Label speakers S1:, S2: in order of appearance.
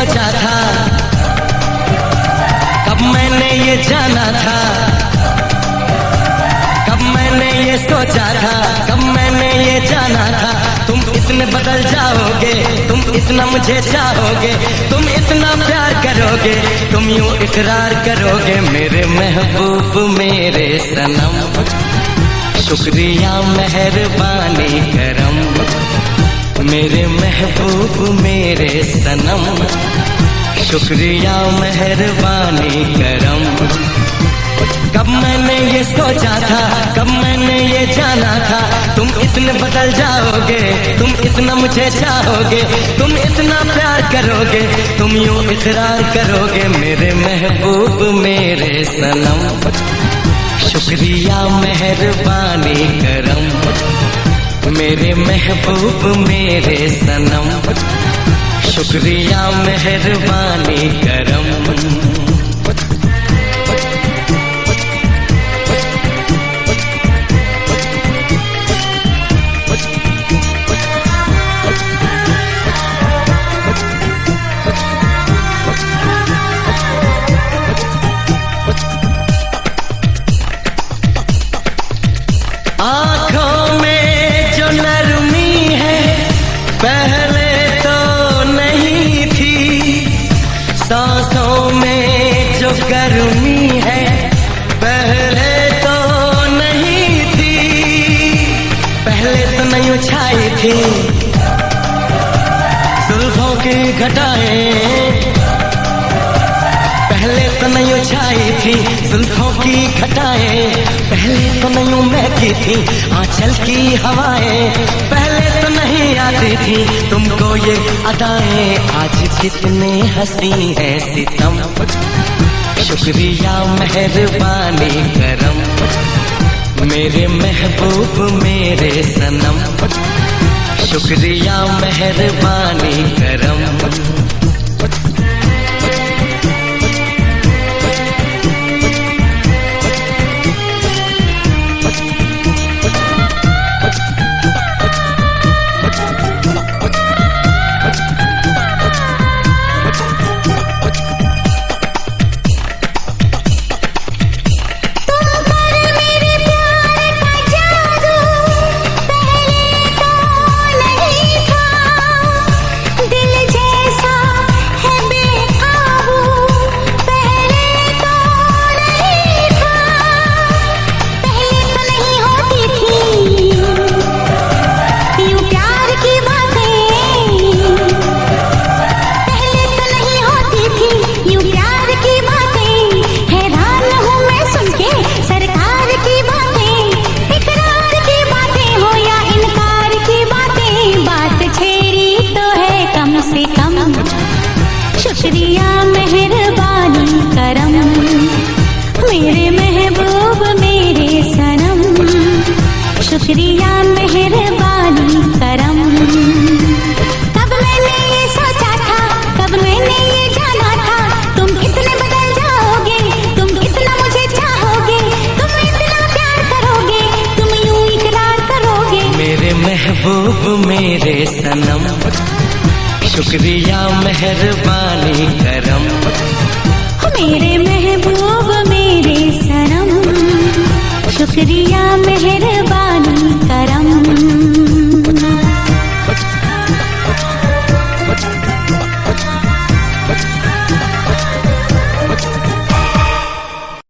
S1: सोचा था। कब मैंने ये जाना था। कब मैंने ये सोचा था। कब मैंने ये जाना था। तुम इतने बदल जाओगे, तुम इतना मुझे चाहोगे, तुम इतना प्यार करोगे, तुम यूँ इकरार करोगे, मेरे महबूब, मेरे सनम। शुक्रिया, मेहरबानी, करम। मेरे महबूब, मेरे सनम। शुक्रिया मेहरबानी करम। कब मैंने ये सोचा था, कब मैंने ये जाना था, तुम इतने बदल जाओगे, तुम इतना मुझे चाहोगे, तुम इतना प्यार करोगे, तुम यूँ इकरार करोगे, मेरे महबूब, मेरे सनम। शुक्रिया मेहरबानी करम। मेरे महबूब मेरे सनम। शुक्रिया मेहरबानी। पहले तो नहीं छाई थी। जुल्फों की घटाएँ। पहले तो नहीं छाई थी, जुल्फों की घटाएँ। पहले तो नहीं महकी थी, आंचल की हवाएँ। पहले तो नहीं आती थी, तुमको ये अदाएँ। आज कितने हँसी है सितम। शुक्रिया, मेहरबानी, करम। मेरे महबूब मेरे सनम। शुक्रिया मेहरबानी करम।
S2: महबूब मेरे सनम। शुक्रिया मेहरबानी